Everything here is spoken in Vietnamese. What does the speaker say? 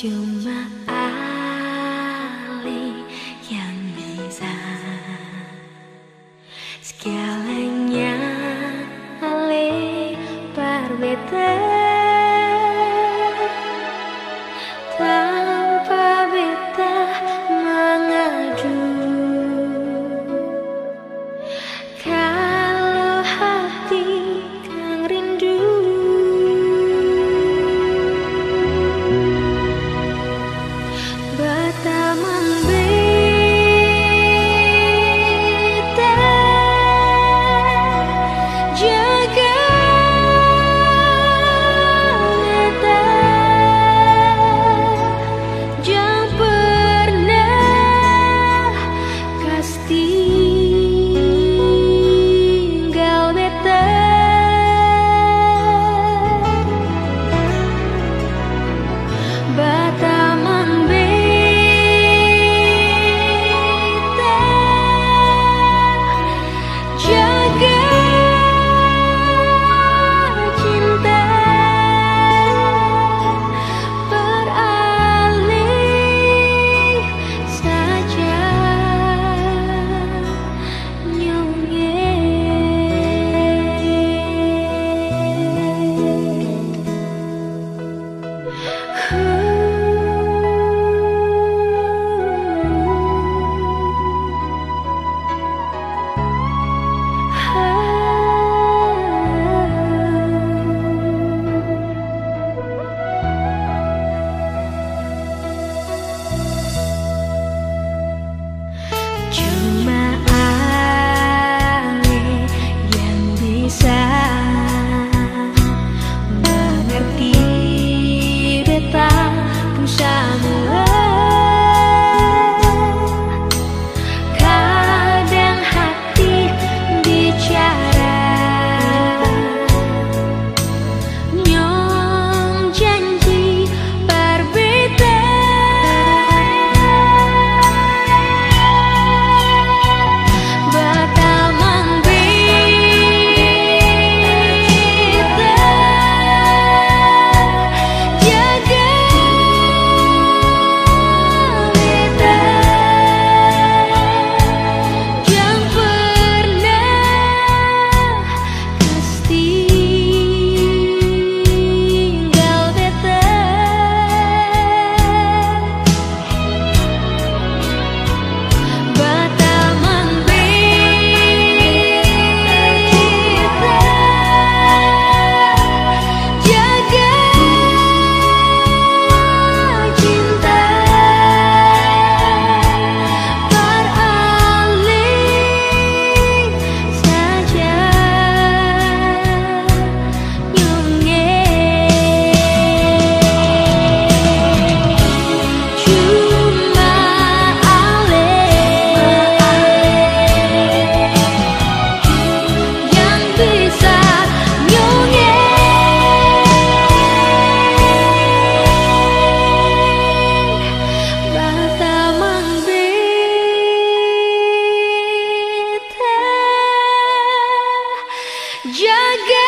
Cuma Ali Jaga